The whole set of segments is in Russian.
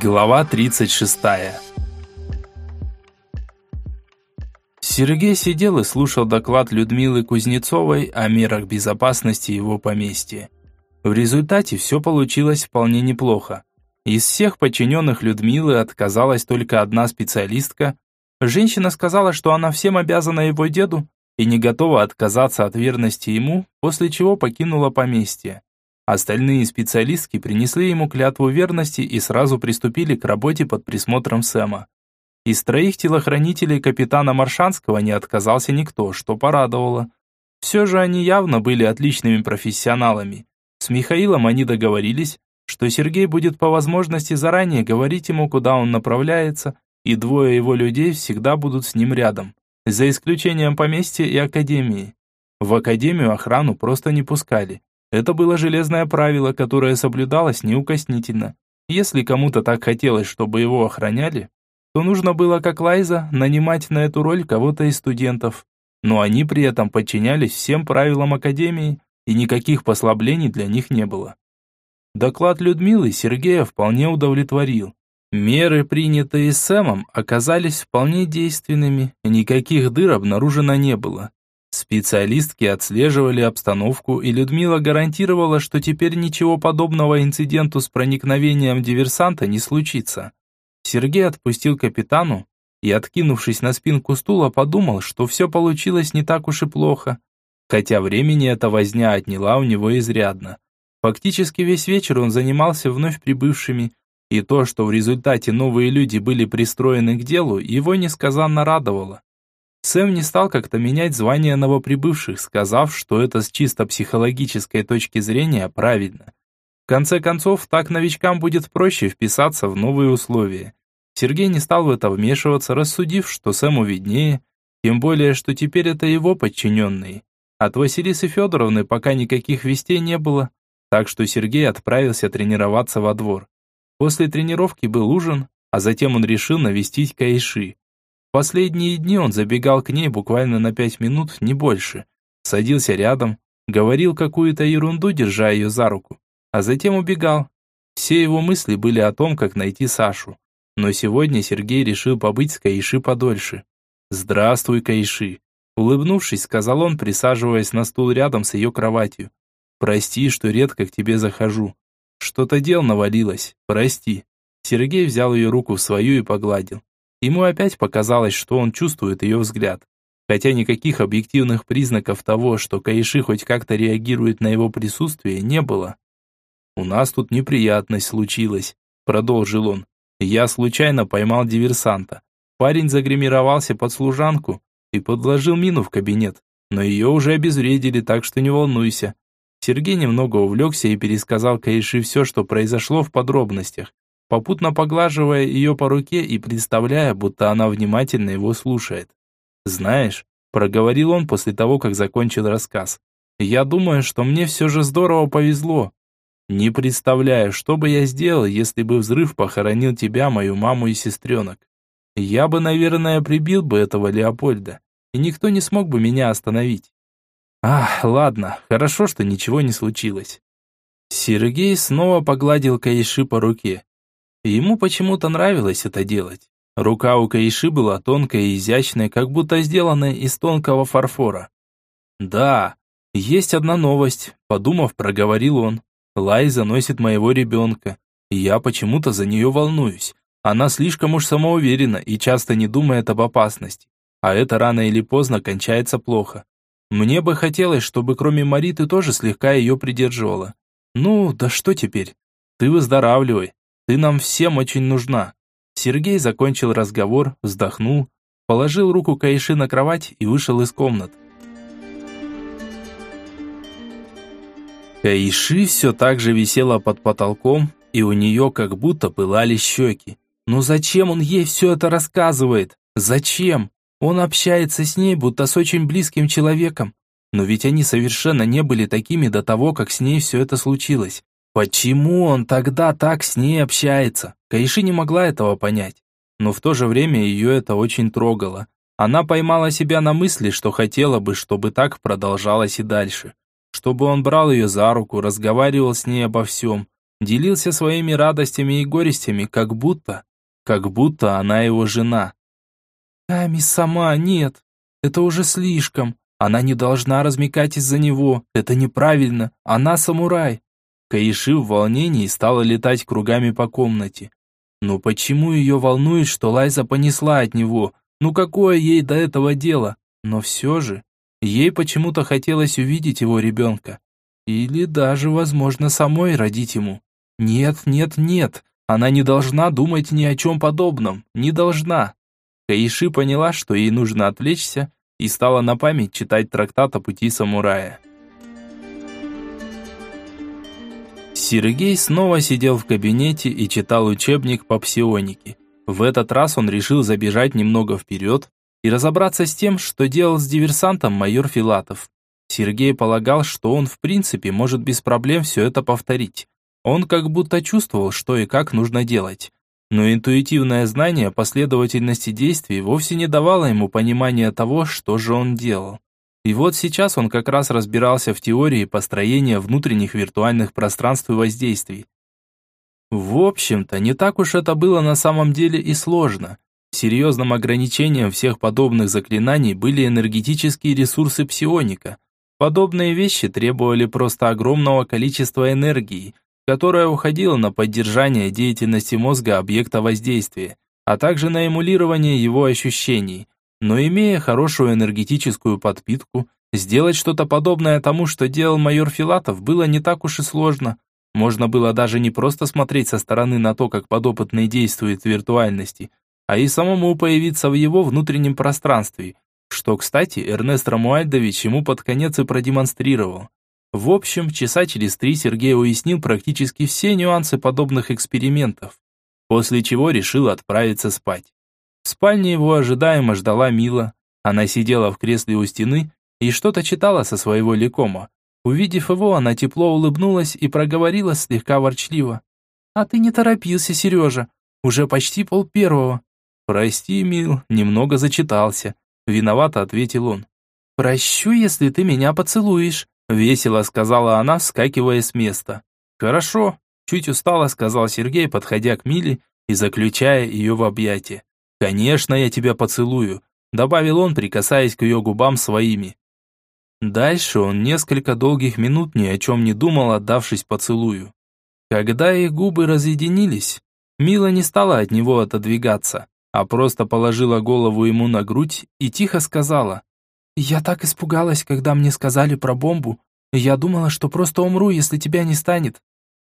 Глава 36 Сергей сидел и слушал доклад Людмилы Кузнецовой о мерах безопасности его поместья. В результате все получилось вполне неплохо. Из всех подчиненных Людмилы отказалась только одна специалистка. Женщина сказала, что она всем обязана его деду и не готова отказаться от верности ему, после чего покинула поместье. Остальные специалистки принесли ему клятву верности и сразу приступили к работе под присмотром Сэма. Из троих телохранителей капитана Маршанского не отказался никто, что порадовало. Все же они явно были отличными профессионалами. С Михаилом они договорились, что Сергей будет по возможности заранее говорить ему, куда он направляется, и двое его людей всегда будут с ним рядом, за исключением поместья и академии. В академию охрану просто не пускали. Это было железное правило, которое соблюдалось неукоснительно. Если кому-то так хотелось, чтобы его охраняли, то нужно было, как Лайза, нанимать на эту роль кого-то из студентов. Но они при этом подчинялись всем правилам Академии, и никаких послаблений для них не было. Доклад Людмилы Сергея вполне удовлетворил. Меры, принятые Сэмом, оказались вполне действенными, никаких дыр обнаружено не было. Специалистки отслеживали обстановку, и Людмила гарантировала, что теперь ничего подобного инциденту с проникновением диверсанта не случится. Сергей отпустил капитану и, откинувшись на спинку стула, подумал, что все получилось не так уж и плохо, хотя времени эта возня отняла у него изрядно. Фактически весь вечер он занимался вновь прибывшими, и то, что в результате новые люди были пристроены к делу, его несказанно радовало. Сэм не стал как-то менять звания новоприбывших, сказав, что это с чисто психологической точки зрения правильно. В конце концов, так новичкам будет проще вписаться в новые условия. Сергей не стал в это вмешиваться, рассудив, что Сэму виднее, тем более, что теперь это его подчиненные. От Василисы Федоровны пока никаких вестей не было, так что Сергей отправился тренироваться во двор. После тренировки был ужин, а затем он решил навестить Кайши. Последние дни он забегал к ней буквально на пять минут, не больше. Садился рядом, говорил какую-то ерунду, держа ее за руку, а затем убегал. Все его мысли были о том, как найти Сашу. Но сегодня Сергей решил побыть с Каиши подольше. «Здравствуй, Каиши!» Улыбнувшись, сказал он, присаживаясь на стул рядом с ее кроватью. «Прости, что редко к тебе захожу. Что-то дел навалилось. Прости». Сергей взял ее руку в свою и погладил. Ему опять показалось, что он чувствует ее взгляд. Хотя никаких объективных признаков того, что Каиши хоть как-то реагирует на его присутствие, не было. «У нас тут неприятность случилась», — продолжил он. «Я случайно поймал диверсанта. Парень загримировался под служанку и подложил мину в кабинет, но ее уже обезвредили, так что не волнуйся». Сергей немного увлекся и пересказал Каиши все, что произошло в подробностях попутно поглаживая ее по руке и представляя, будто она внимательно его слушает. «Знаешь», – проговорил он после того, как закончил рассказ, «я думаю, что мне все же здорово повезло. Не представляю, что бы я сделал, если бы взрыв похоронил тебя, мою маму и сестренок. Я бы, наверное, прибил бы этого Леопольда, и никто не смог бы меня остановить. Ах, ладно, хорошо, что ничего не случилось». Сергей снова погладил Каиши по руке. Ему почему-то нравилось это делать. Рука у Каиши была тонкая и изящная, как будто сделанная из тонкого фарфора. «Да, есть одна новость», – подумав, проговорил он. «Лайза носит моего ребенка, я почему-то за нее волнуюсь. Она слишком уж самоуверена и часто не думает об опасности. А это рано или поздно кончается плохо. Мне бы хотелось, чтобы кроме Мари ты тоже слегка ее придерживала. Ну, да что теперь? Ты выздоравливай, ты нам всем очень нужна». Сергей закончил разговор, вздохнул, положил руку Кайши на кровать и вышел из комнат. Кайши все так же висела под потолком, и у нее как будто пылали щеки. Но зачем он ей все это рассказывает? Зачем? Он общается с ней, будто с очень близким человеком. Но ведь они совершенно не были такими до того, как с ней все это случилось. Почему он тогда так с ней общается? Каиши не могла этого понять. Но в то же время ее это очень трогало. Она поймала себя на мысли, что хотела бы, чтобы так продолжалось и дальше. Чтобы он брал ее за руку, разговаривал с ней обо всем. делился своими радостями и горестями, как будто, как будто она его жена. Ами сама, нет, это уже слишком. Она не должна размекать из-за него, это неправильно, она самурай. Каиши в волнении стала летать кругами по комнате. Но почему ее волнует, что Лайза понесла от него? Ну какое ей до этого дело? Но все же, ей почему-то хотелось увидеть его ребенка. Или даже, возможно, самой родить ему. Нет, нет, нет, она не должна думать ни о чем подобном, не должна. Каиши поняла, что ей нужно отвлечься, и стала на память читать трактат о пути самурая. Сергей снова сидел в кабинете и читал учебник по псионике. В этот раз он решил забежать немного вперед и разобраться с тем, что делал с диверсантом майор Филатов. Сергей полагал, что он в принципе может без проблем все это повторить. Он как будто чувствовал, что и как нужно делать. Но интуитивное знание последовательности действий вовсе не давало ему понимания того, что же он делал. И вот сейчас он как раз разбирался в теории построения внутренних виртуальных пространств и воздействий. В общем-то, не так уж это было на самом деле и сложно. Серьезным ограничением всех подобных заклинаний были энергетические ресурсы псионика. Подобные вещи требовали просто огромного количества энергии, которая уходила на поддержание деятельности мозга объекта воздействия, а также на эмулирование его ощущений. Но имея хорошую энергетическую подпитку, сделать что-то подобное тому, что делал майор Филатов, было не так уж и сложно. Можно было даже не просто смотреть со стороны на то, как подопытный действует в виртуальности, а и самому появиться в его внутреннем пространстве, что, кстати, Эрнест Рамуальдович ему под конец и продемонстрировал. В общем, часа через три Сергей уяснил практически все нюансы подобных экспериментов, после чего решил отправиться спать. В спальне его ожидаемо ждала Мила. Она сидела в кресле у стены и что-то читала со своего лекома. Увидев его, она тепло улыбнулась и проговорила слегка ворчливо. «А ты не торопился, Сережа. Уже почти пол первого». «Прости, Мил, немного зачитался», — виновато ответил он. «Прощу, если ты меня поцелуешь», Весело сказала она, вскакивая с места. Хорошо, чуть устала, сказал Сергей, подходя к Миле и заключая ее в объятия. Конечно, я тебя поцелую, добавил он, прикасаясь к ее губам своими. Дальше он несколько долгих минут ни о чем не думал, отдавшись поцелую. Когда их губы разъединились, Мила не стала от него отодвигаться, а просто положила голову ему на грудь и тихо сказала «Я так испугалась, когда мне сказали про бомбу. Я думала, что просто умру, если тебя не станет».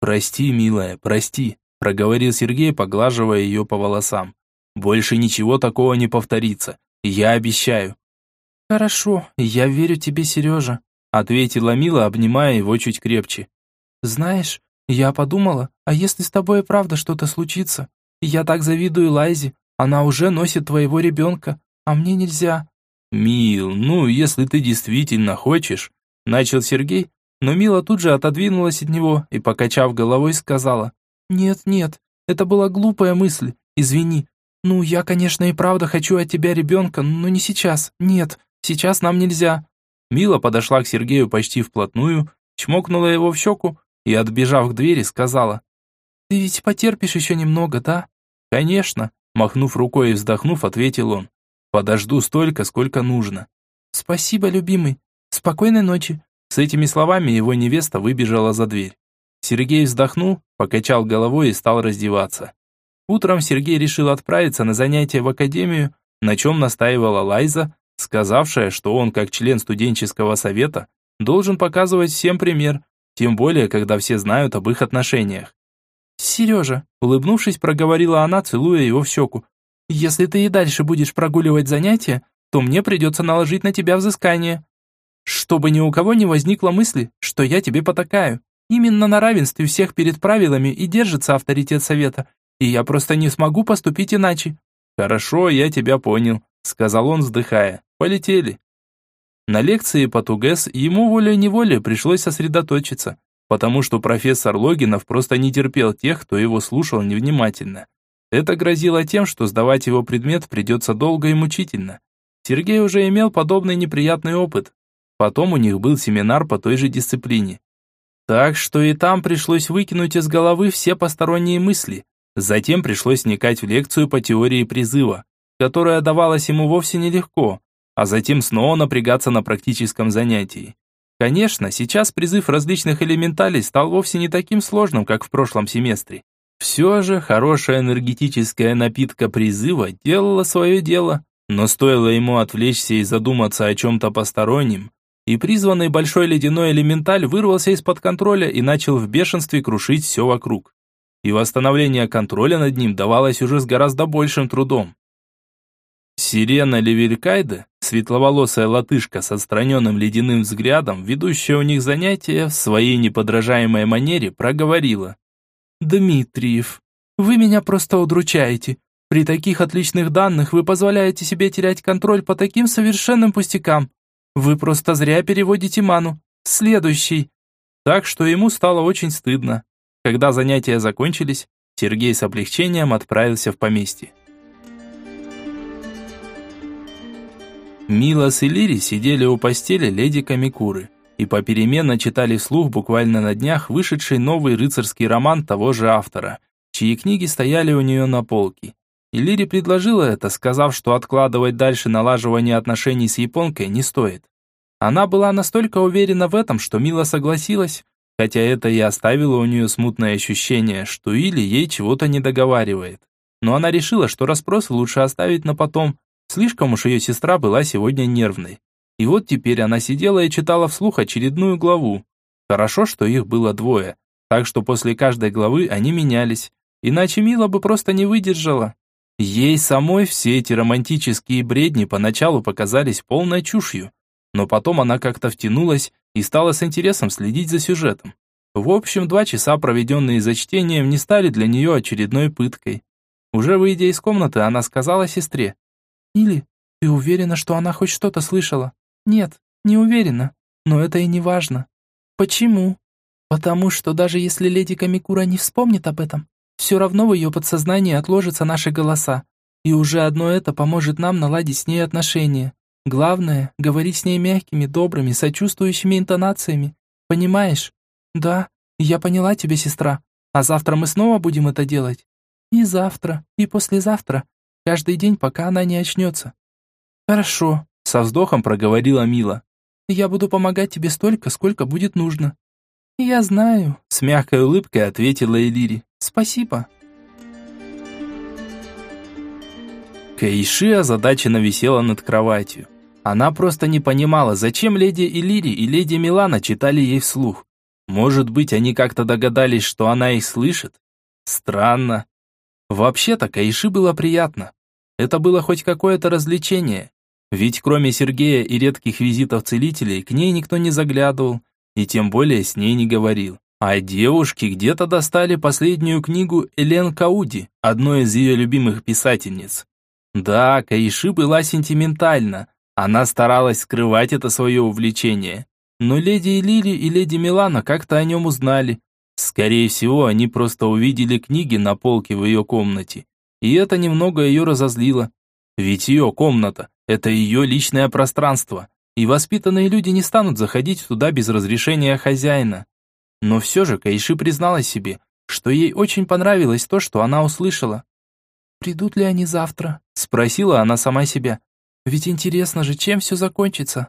«Прости, милая, прости», – проговорил Сергей, поглаживая ее по волосам. «Больше ничего такого не повторится. Я обещаю». «Хорошо, я верю тебе, Сережа», – ответила Мила, обнимая его чуть крепче. «Знаешь, я подумала, а если с тобой и правда что-то случится? Я так завидую Лайзе, она уже носит твоего ребенка, а мне нельзя. «Мил, ну, если ты действительно хочешь...» Начал Сергей, но Мила тут же отодвинулась от него и, покачав головой, сказала. «Нет, нет, это была глупая мысль, извини. Ну, я, конечно, и правда хочу от тебя ребенка, но не сейчас, нет, сейчас нам нельзя». Мила подошла к Сергею почти вплотную, чмокнула его в щеку и, отбежав к двери, сказала. «Ты ведь потерпишь еще немного, да?» «Конечно», махнув рукой и вздохнув, ответил он. Подожду столько, сколько нужно. Спасибо, любимый. Спокойной ночи. С этими словами его невеста выбежала за дверь. Сергей вздохнул, покачал головой и стал раздеваться. Утром Сергей решил отправиться на занятия в академию, на чем настаивала Лайза, сказавшая, что он, как член студенческого совета, должен показывать всем пример, тем более, когда все знают об их отношениях. «Сережа», улыбнувшись, проговорила она, целуя его в щеку, если ты и дальше будешь прогуливать занятия, то мне придется наложить на тебя взыскание. Чтобы ни у кого не возникло мысли, что я тебе потакаю. Именно на равенстве всех перед правилами и держится авторитет совета, и я просто не смогу поступить иначе». «Хорошо, я тебя понял», — сказал он, вздыхая. «Полетели». На лекции по ТУГЭС ему волей-неволей пришлось сосредоточиться, потому что профессор Логинов просто не терпел тех, кто его слушал невнимательно. Это грозило тем, что сдавать его предмет придется долго и мучительно. Сергей уже имел подобный неприятный опыт. Потом у них был семинар по той же дисциплине. Так что и там пришлось выкинуть из головы все посторонние мысли. Затем пришлось вникать в лекцию по теории призыва, которая давалась ему вовсе нелегко, а затем снова напрягаться на практическом занятии. Конечно, сейчас призыв различных элементалей стал вовсе не таким сложным, как в прошлом семестре. Все же хорошая энергетическая напитка призыва делала свое дело, но стоило ему отвлечься и задуматься о чем-то постороннем, и призванный большой ледяной элементаль вырвался из-под контроля и начал в бешенстве крушить все вокруг. И восстановление контроля над ним давалось уже с гораздо большим трудом. Сирена Леверкайда, светловолосая латышка с отстраненным ледяным взглядом, ведущая у них занятия, в своей неподражаемой манере проговорила. «Дмитриев, вы меня просто удручаете. При таких отличных данных вы позволяете себе терять контроль по таким совершенным пустякам. Вы просто зря переводите ману. Следующий. Так что ему стало очень стыдно. Когда занятия закончились, Сергей с облегчением отправился в поместье. Милос и Лири сидели у постели леди Камикуры и попеременно читали вслух буквально на днях вышедший новый рыцарский роман того же автора, чьи книги стояли у нее на полке. И Лири предложила это, сказав, что откладывать дальше налаживание отношений с японкой не стоит. Она была настолько уверена в этом, что Мила согласилась, хотя это и оставило у нее смутное ощущение, что Или ей чего-то не договаривает. Но она решила, что расспрос лучше оставить на потом, слишком уж ее сестра была сегодня нервной. И вот теперь она сидела и читала вслух очередную главу. Хорошо, что их было двое, так что после каждой главы они менялись, иначе Мила бы просто не выдержала. Ей самой все эти романтические бредни поначалу показались полной чушью, но потом она как-то втянулась и стала с интересом следить за сюжетом. В общем, два часа, проведенные за чтением, не стали для нее очередной пыткой. Уже выйдя из комнаты, она сказала сестре. «Или, ты уверена, что она хоть что-то слышала?» «Нет, не уверена, но это и не важно». «Почему?» «Потому что даже если леди Камикура не вспомнит об этом, все равно в ее подсознании отложатся наши голоса, и уже одно это поможет нам наладить с ней отношения. Главное, говорить с ней мягкими, добрыми, сочувствующими интонациями. Понимаешь? Да, я поняла тебя, сестра. А завтра мы снова будем это делать? И завтра, и послезавтра. Каждый день, пока она не очнется. Хорошо, со вздохом проговорила Мила. Я буду помогать тебе столько, сколько будет нужно. Я знаю, с мягкой улыбкой ответила Элири. Спасибо. Каиши озадаченно висела над кроватью. Она просто не понимала, зачем леди Элири и леди Милана читали ей вслух. Может быть, они как-то догадались, что она их слышит? Странно. Вообще-то Каиши было приятно. Это было хоть какое-то развлечение. Ведь кроме Сергея и редких визитов целителей, к ней никто не заглядывал, и тем более с ней не говорил. А девушки где-то достали последнюю книгу Элен Кауди, одной из ее любимых писательниц. Да, Каиши была сентиментальна, она старалась скрывать это свое увлечение. Но леди Лили и леди Милана как-то о нем узнали. Скорее всего, они просто увидели книги на полке в ее комнате. И это немного ее разозлило. Ведь ее комната – это ее личное пространство. И воспитанные люди не станут заходить туда без разрешения хозяина. Но все же Кайши признала себе, что ей очень понравилось то, что она услышала. «Придут ли они завтра?» – спросила она сама себя. «Ведь интересно же, чем все закончится?»